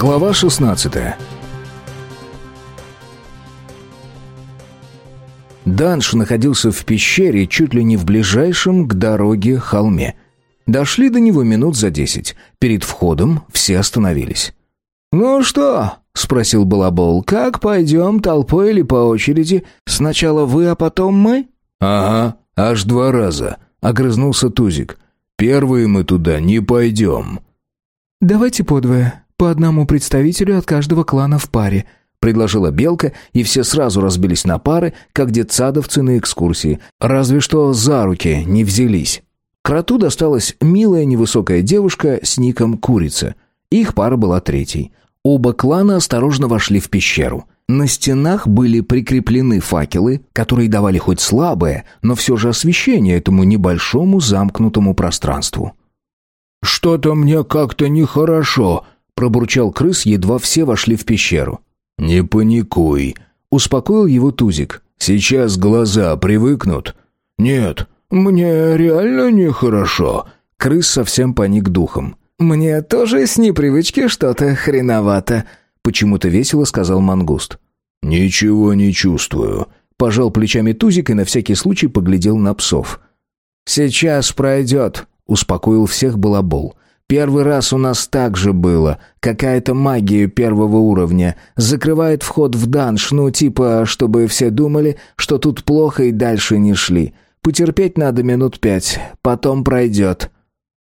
Глава 16 Данш находился в пещере чуть ли не в ближайшем к дороге холме. Дошли до него минут за десять. Перед входом все остановились. «Ну что?» — спросил Балабол. «Как пойдем, толпой или по очереди? Сначала вы, а потом мы?» «Ага, аж два раза», — огрызнулся Тузик. «Первые мы туда не пойдем». «Давайте подвое, по одному представителю от каждого клана в паре», — предложила Белка, и все сразу разбились на пары, как детсадовцы на экскурсии, разве что за руки не взялись. Кроту досталась милая невысокая девушка с ником Курица. Их пара была третьей. Оба клана осторожно вошли в пещеру. На стенах были прикреплены факелы, которые давали хоть слабое, но все же освещение этому небольшому замкнутому пространству. «Что-то мне как-то нехорошо», — пробурчал крыс, едва все вошли в пещеру. «Не паникуй», — успокоил его Тузик. «Сейчас глаза привыкнут». «Нет, мне реально нехорошо». Крыс совсем паник духом. «Мне тоже с непривычки что-то хреновато», — почему-то весело сказал Мангуст. «Ничего не чувствую», — пожал плечами Тузик и на всякий случай поглядел на псов. «Сейчас пройдет», — успокоил всех Балабол. Первый раз у нас так же было. Какая-то магия первого уровня. Закрывает вход в данж, ну типа, чтобы все думали, что тут плохо и дальше не шли. Потерпеть надо минут пять, потом пройдет».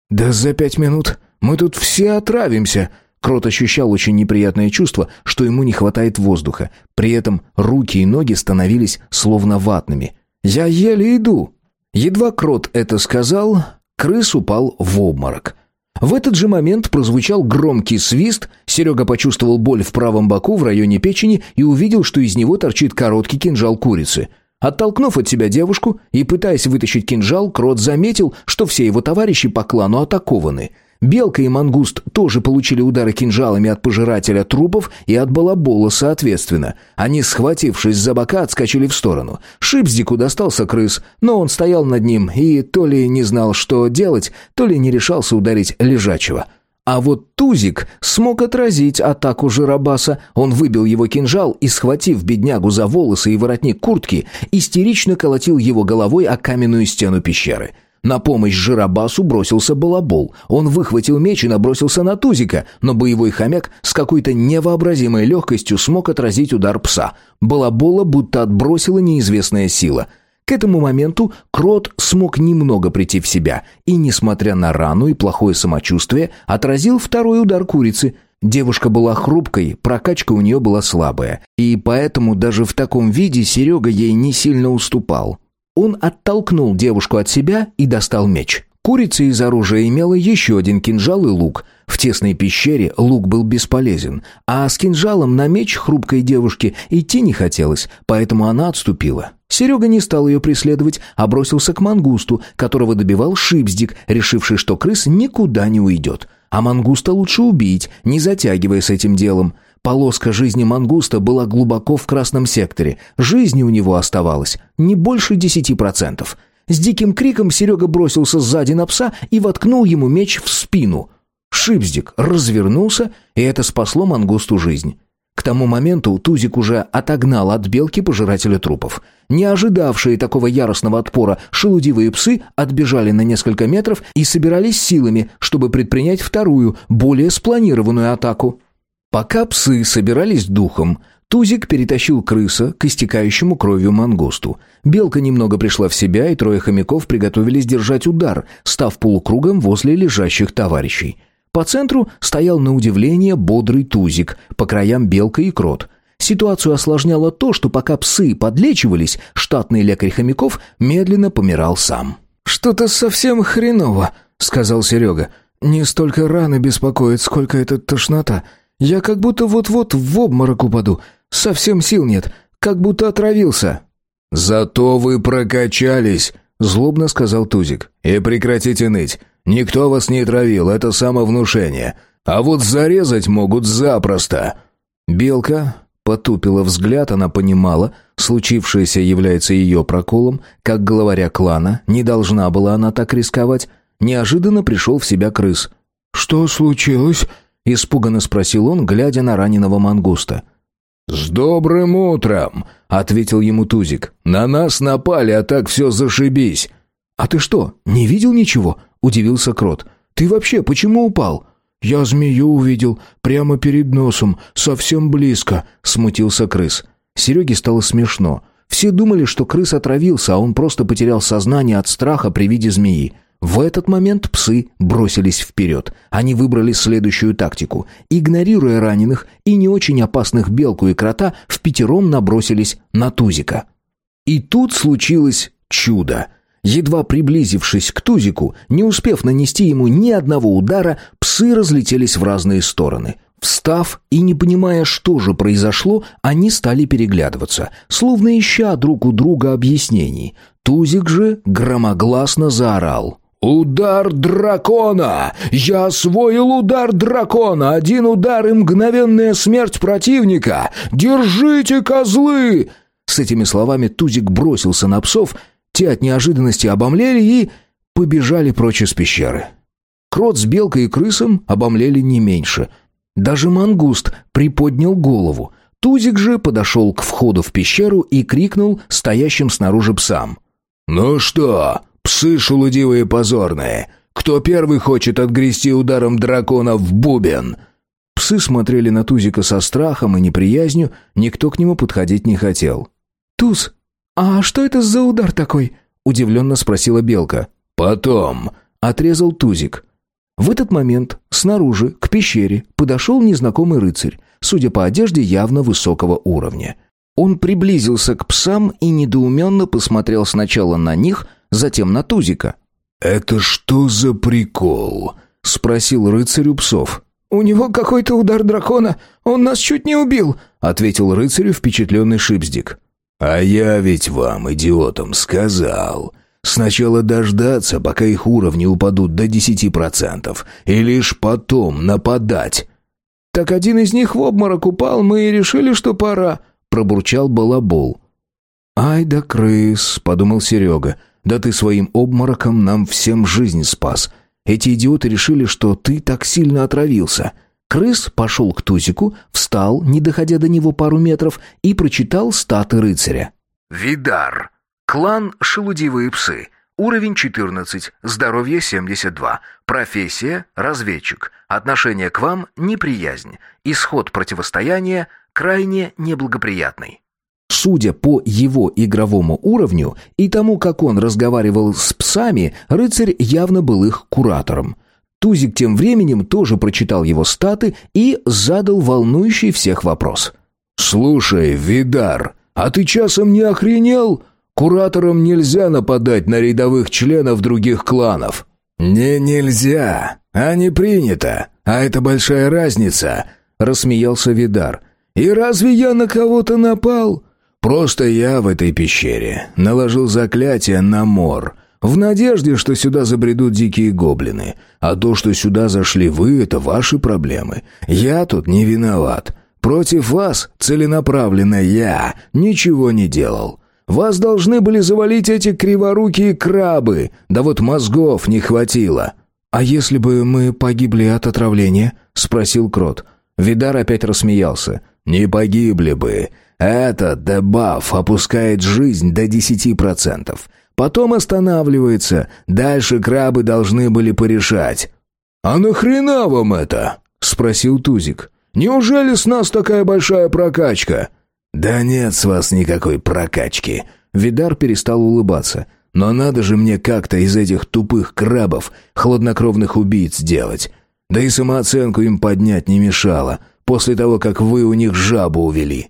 «Да за пять минут мы тут все отравимся», Крот ощущал очень неприятное чувство, что ему не хватает воздуха. При этом руки и ноги становились словно ватными. «Я еле иду». Едва Крот это сказал, крыс упал в обморок. В этот же момент прозвучал громкий свист, Серега почувствовал боль в правом боку в районе печени и увидел, что из него торчит короткий кинжал курицы. Оттолкнув от себя девушку и пытаясь вытащить кинжал, Крот заметил, что все его товарищи по клану атакованы – Белка и мангуст тоже получили удары кинжалами от пожирателя трупов и от балабола соответственно. Они, схватившись за бока, отскочили в сторону. Шипздику достался крыс, но он стоял над ним и то ли не знал, что делать, то ли не решался ударить лежачего. А вот Тузик смог отразить атаку Жиробаса. Он выбил его кинжал и, схватив беднягу за волосы и воротник куртки, истерично колотил его головой о каменную стену пещеры. На помощь Жиробасу бросился Балабол. Он выхватил меч и набросился на Тузика, но боевой хомяк с какой-то невообразимой легкостью смог отразить удар пса. Балабола будто отбросила неизвестная сила. К этому моменту Крот смог немного прийти в себя и, несмотря на рану и плохое самочувствие, отразил второй удар курицы. Девушка была хрупкой, прокачка у нее была слабая, и поэтому даже в таком виде Серега ей не сильно уступал. Он оттолкнул девушку от себя и достал меч. Курица из оружия имела еще один кинжал и лук. В тесной пещере лук был бесполезен, а с кинжалом на меч хрупкой девушке идти не хотелось, поэтому она отступила. Серега не стал ее преследовать, а бросился к мангусту, которого добивал Шипздик, решивший, что крыс никуда не уйдет. А мангуста лучше убить, не затягивая с этим делом. Полоска жизни мангуста была глубоко в красном секторе. Жизни у него оставалось не больше десяти процентов. С диким криком Серега бросился сзади на пса и воткнул ему меч в спину. Шипздик развернулся, и это спасло мангусту жизнь. К тому моменту Тузик уже отогнал от белки пожирателя трупов. Не ожидавшие такого яростного отпора шелудивые псы отбежали на несколько метров и собирались силами, чтобы предпринять вторую, более спланированную атаку. Пока псы собирались духом, Тузик перетащил крыса к истекающему кровью мангусту. Белка немного пришла в себя, и трое хомяков приготовились держать удар, став полукругом возле лежащих товарищей. По центру стоял на удивление бодрый Тузик, по краям белка и крот. Ситуацию осложняло то, что пока псы подлечивались, штатный лекарь хомяков медленно помирал сам. «Что-то совсем хреново», — сказал Серега. «Не столько раны беспокоит, сколько эта тошнота». Я как будто вот-вот в обморок упаду. Совсем сил нет, как будто отравился». «Зато вы прокачались», — злобно сказал Тузик. «И прекратите ныть. Никто вас не травил, это самовнушение. А вот зарезать могут запросто». Белка потупила взгляд, она понимала, случившееся является ее проколом, как главаря клана, не должна была она так рисковать. Неожиданно пришел в себя крыс. «Что случилось?» — испуганно спросил он, глядя на раненого мангуста. «С добрым утром!» — ответил ему Тузик. «На нас напали, а так все зашибись!» «А ты что, не видел ничего?» — удивился Крот. «Ты вообще почему упал?» «Я змею увидел, прямо перед носом, совсем близко», — смутился крыс. Сереге стало смешно. Все думали, что крыс отравился, а он просто потерял сознание от страха при виде змеи. В этот момент псы бросились вперед. Они выбрали следующую тактику. Игнорируя раненых и не очень опасных белку и крота, в пятером набросились на Тузика. И тут случилось чудо. Едва приблизившись к Тузику, не успев нанести ему ни одного удара, псы разлетелись в разные стороны. Встав и не понимая, что же произошло, они стали переглядываться, словно ища друг у друга объяснений. Тузик же громогласно заорал. «Удар дракона! Я освоил удар дракона! Один удар и мгновенная смерть противника! Держите, козлы!» С этими словами Тузик бросился на псов — те от неожиданности обомлели и побежали прочь из пещеры. Крот с белкой и крысом обомлели не меньше. Даже мангуст приподнял голову. Тузик же подошел к входу в пещеру и крикнул стоящим снаружи псам. «Ну что, псы шелудивые позорные, кто первый хочет отгрести ударом дракона в бубен?» Псы смотрели на Тузика со страхом и неприязнью, никто к нему подходить не хотел. «Туз, «А что это за удар такой?» — удивленно спросила Белка. «Потом», — отрезал Тузик. В этот момент снаружи, к пещере, подошел незнакомый рыцарь, судя по одежде явно высокого уровня. Он приблизился к псам и недоуменно посмотрел сначала на них, затем на Тузика. «Это что за прикол?» — спросил рыцарь у псов. «У него какой-то удар дракона, он нас чуть не убил», — ответил рыцарю впечатленный Шипздик. «А я ведь вам, идиотам, сказал. Сначала дождаться, пока их уровни упадут до десяти процентов, и лишь потом нападать». «Так один из них в обморок упал, мы и решили, что пора», — пробурчал Балабол. «Ай да крыс», — подумал Серега, — «да ты своим обмороком нам всем жизнь спас. Эти идиоты решили, что ты так сильно отравился». Крыс пошел к Тузику, встал, не доходя до него пару метров, и прочитал статы рыцаря. «Видар. Клан «Шелудивые псы». Уровень 14, здоровье 72, профессия – разведчик, отношение к вам – неприязнь, исход противостояния – крайне неблагоприятный. Судя по его игровому уровню и тому, как он разговаривал с псами, рыцарь явно был их куратором. Тузик тем временем тоже прочитал его статы и задал волнующий всех вопрос. «Слушай, Видар, а ты часом не охренел? Кураторам нельзя нападать на рядовых членов других кланов». «Не нельзя, а не принято, а это большая разница», — рассмеялся Видар. «И разве я на кого-то напал? Просто я в этой пещере наложил заклятие на мор» В надежде, что сюда забредут дикие гоблины. А то, что сюда зашли вы, это ваши проблемы. Я тут не виноват. Против вас целенаправленно я ничего не делал. Вас должны были завалить эти криворукие крабы, да вот мозгов не хватило». «А если бы мы погибли от отравления?» — спросил Крот. Видар опять рассмеялся. «Не погибли бы. Этот дебаф опускает жизнь до десяти процентов. Потом останавливается. Дальше крабы должны были порешать. «А нахрена вам это?» — спросил Тузик. «Неужели с нас такая большая прокачка?» «Да нет с вас никакой прокачки». Видар перестал улыбаться. «Но надо же мне как-то из этих тупых крабов хладнокровных убийц делать. Да и самооценку им поднять не мешало, после того, как вы у них жабу увели».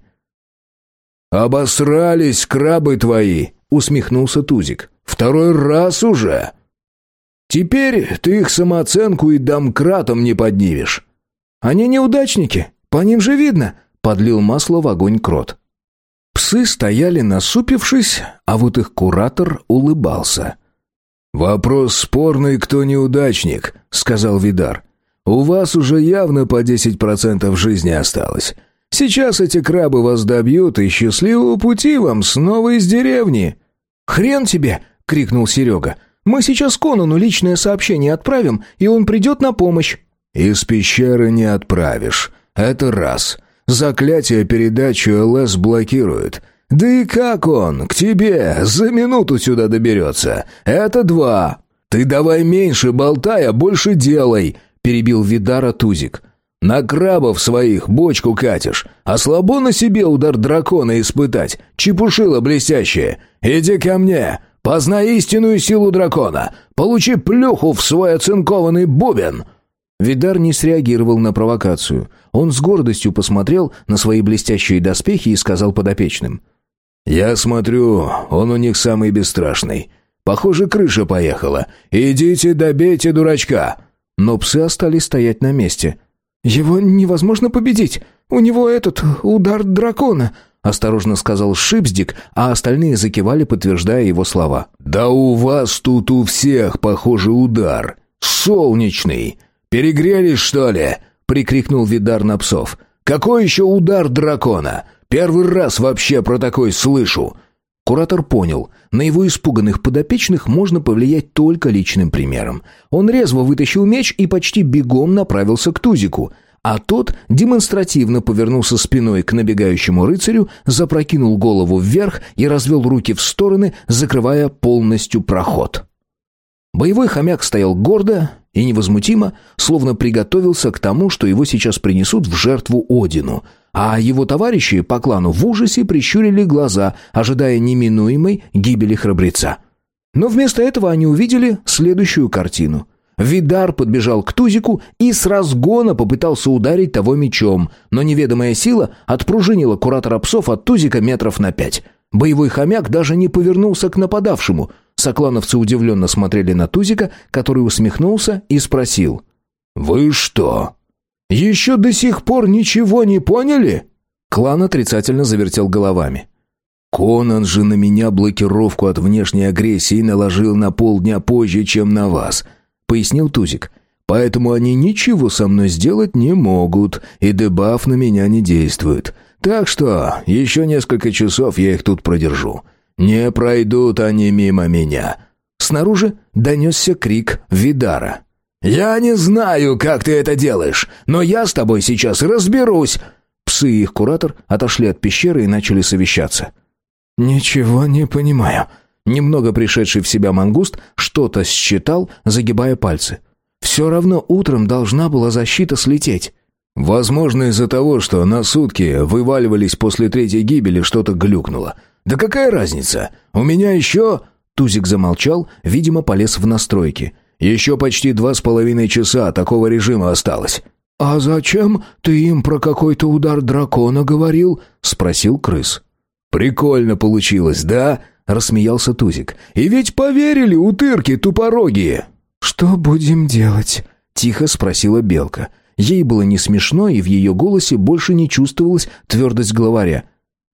«Обосрались крабы твои!» усмехнулся Тузик. «Второй раз уже!» «Теперь ты их самооценку и домкратом не поднимешь». «Они неудачники, по ним же видно», — подлил масло в огонь крот. Псы стояли насупившись, а вот их куратор улыбался. «Вопрос спорный, кто неудачник», — сказал Видар. «У вас уже явно по десять процентов жизни осталось. Сейчас эти крабы вас добьют, и счастливого пути вам снова из деревни». «Хрен тебе!» — крикнул Серега. «Мы сейчас Конану личное сообщение отправим, и он придет на помощь». Из пещеры не отправишь. Это раз. Заклятие передачи ЛС блокирует. Да и как он к тебе за минуту сюда доберется? Это два. Ты давай меньше болтай, а больше делай, перебил Видара Тузик. На крабов своих бочку катишь, а слабо на себе удар дракона испытать. Чепушило блестящее. Иди ко мне, познай истинную силу дракона. Получи плюху в свой оцинкованный бубен. Видар не среагировал на провокацию. Он с гордостью посмотрел на свои блестящие доспехи и сказал подопечным. «Я смотрю, он у них самый бесстрашный. Похоже, крыша поехала. Идите добейте дурачка!» Но псы остались стоять на месте. «Его невозможно победить. У него этот удар дракона», — осторожно сказал Шипздик, а остальные закивали, подтверждая его слова. «Да у вас тут у всех, похоже, удар. Солнечный. Перегрелись, что ли?» — прикрикнул Видар на псов. «Какой еще удар дракона? Первый раз вообще про такой слышу!» Куратор понял, на его испуганных подопечных можно повлиять только личным примером. Он резво вытащил меч и почти бегом направился к Тузику, а тот демонстративно повернулся спиной к набегающему рыцарю, запрокинул голову вверх и развел руки в стороны, закрывая полностью проход. Боевой хомяк стоял гордо и невозмутимо, словно приготовился к тому, что его сейчас принесут в жертву Одину, а его товарищи по клану в ужасе прищурили глаза, ожидая неминуемой гибели храбреца. Но вместо этого они увидели следующую картину. Видар подбежал к Тузику и с разгона попытался ударить того мечом, но неведомая сила отпружинила куратора псов от Тузика метров на пять. Боевой хомяк даже не повернулся к нападавшему – Соклановцы удивленно смотрели на Тузика, который усмехнулся и спросил. «Вы что, еще до сих пор ничего не поняли?» Клан отрицательно завертел головами. «Конан же на меня блокировку от внешней агрессии наложил на полдня позже, чем на вас», — пояснил Тузик. «Поэтому они ничего со мной сделать не могут, и дебаф на меня не действует. Так что еще несколько часов я их тут продержу. «Не пройдут они мимо меня!» Снаружи донесся крик Видара. «Я не знаю, как ты это делаешь, но я с тобой сейчас разберусь!» Псы и их куратор отошли от пещеры и начали совещаться. «Ничего не понимаю». Немного пришедший в себя мангуст что-то считал, загибая пальцы. «Все равно утром должна была защита слететь». «Возможно, из-за того, что на сутки вываливались после третьей гибели, что-то глюкнуло. «Да какая разница? У меня еще...» Тузик замолчал, видимо, полез в настройки. «Еще почти два с половиной часа такого режима осталось». «А зачем ты им про какой-то удар дракона говорил?» — спросил крыс. «Прикольно получилось, да?» — рассмеялся Тузик. «И ведь поверили утырки тупорогие!» «Что будем делать?» — тихо спросила Белка. Ей было не смешно, и в ее голосе больше не чувствовалась твердость главаря.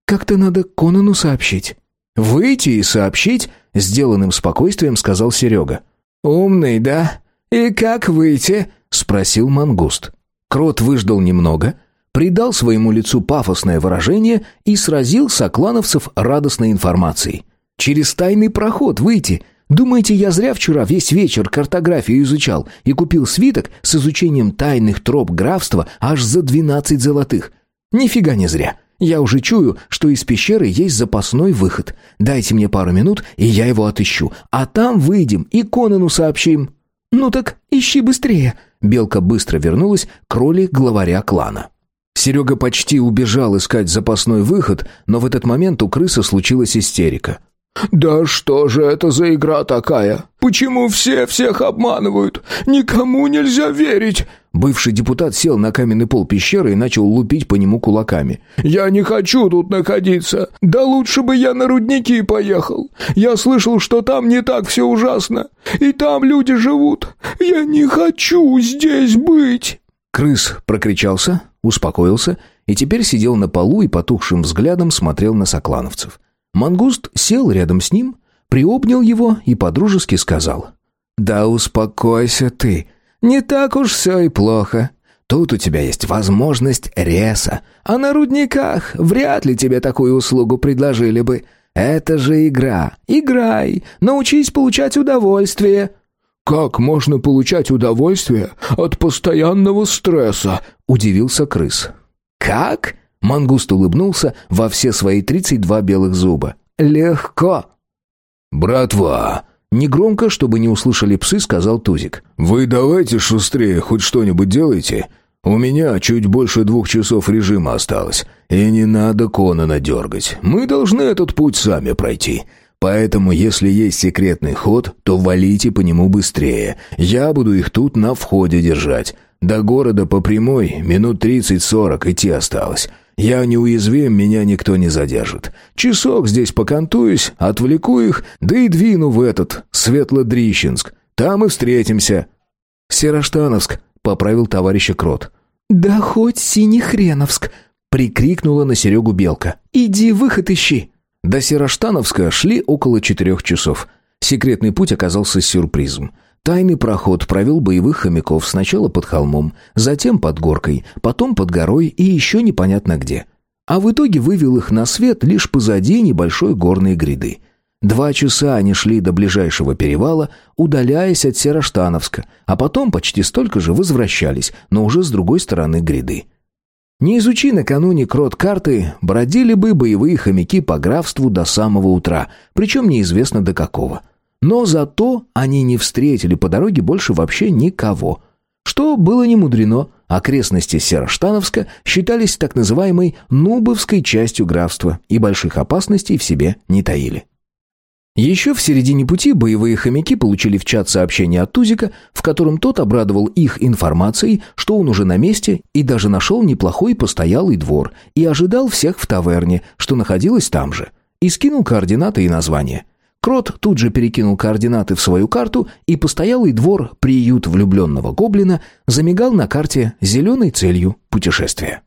Как-то надо Конану сообщить». «Выйти и сообщить?» — сделанным спокойствием сказал Серега. «Умный, да? И как выйти?» — спросил Мангуст. Крот выждал немного, придал своему лицу пафосное выражение и сразил соклановцев радостной информацией. «Через тайный проход выйти. Думаете, я зря вчера весь вечер картографию изучал и купил свиток с изучением тайных троп графства аж за двенадцать золотых? Нифига не зря. Я уже чую, что из пещеры есть запасной выход. Дайте мне пару минут, и я его отыщу. А там выйдем и Конану сообщим». «Ну так ищи быстрее». Белка быстро вернулась к роли главаря клана. Серега почти убежал искать запасной выход, но в этот момент у крысы случилась истерика. «Да что же это за игра такая? Почему все всех обманывают? Никому нельзя верить!» Бывший депутат сел на каменный пол пещеры и начал лупить по нему кулаками. «Я не хочу тут находиться. Да лучше бы я на рудники поехал. Я слышал, что там не так все ужасно. И там люди живут. Я не хочу здесь быть!» Крыс прокричался, успокоился и теперь сидел на полу и потухшим взглядом смотрел на соклановцев. Мангуст сел рядом с ним, приобнял его и подружески сказал. «Да успокойся ты. Не так уж все и плохо. Тут у тебя есть возможность реса, а на рудниках вряд ли тебе такую услугу предложили бы. Это же игра. Играй, научись получать удовольствие». как можно получать удовольствие от постоянного стресса?» — удивился крыс. «Как?» — мангуст улыбнулся во все свои тридцать два белых зуба. «Легко!» «Братва!» Негромко, чтобы не услышали псы, сказал Тузик. «Вы давайте шустрее, хоть что-нибудь делайте. У меня чуть больше двух часов режима осталось, и не надо Конана дергать. Мы должны этот путь сами пройти. Поэтому, если есть секретный ход, то валите по нему быстрее. Я буду их тут на входе держать. До города по прямой минут тридцать-сорок идти осталось. Я неуязвим, меня никто не задержит. Часок здесь покантуюсь, отвлеку их, да и двину в этот, Светлодрищенск. Там и встретимся». «Сероштановск», — поправил товарища Крот. «Да хоть Синехреновск», — прикрикнула на Серегу Белка. «Иди выход ищи». До Сероштановска шли около четырех часов. Секретный путь оказался сюрпризом. Тайный проход провел боевых хомяков сначала под холмом, затем под горкой, потом под горой и еще непонятно где. А в итоге вывел их на свет лишь позади небольшой горной гряды. Два часа они шли до ближайшего перевала, удаляясь от Сероштановска, а потом почти столько же возвращались, но уже с другой стороны гряды. Не изучи накануне крот карты, бродили бы боевые хомяки по графству до самого утра, причем неизвестно до какого. Но зато они не встретили по дороге больше вообще никого. Что было не мудрено, окрестности Сероштановска считались так называемой «нубовской частью графства» и больших опасностей в себе не таили. Еще в середине пути боевые хомяки получили в чат сообщение от Тузика, в котором тот обрадовал их информацией, что он уже на месте и даже нашел неплохой постоялый двор и ожидал всех в таверне, что находилась там же, и скинул координаты и название. Крот тут же перекинул координаты в свою карту, и постоялый двор, приют влюбленного гоблина, замигал на карте зеленой целью путешествия.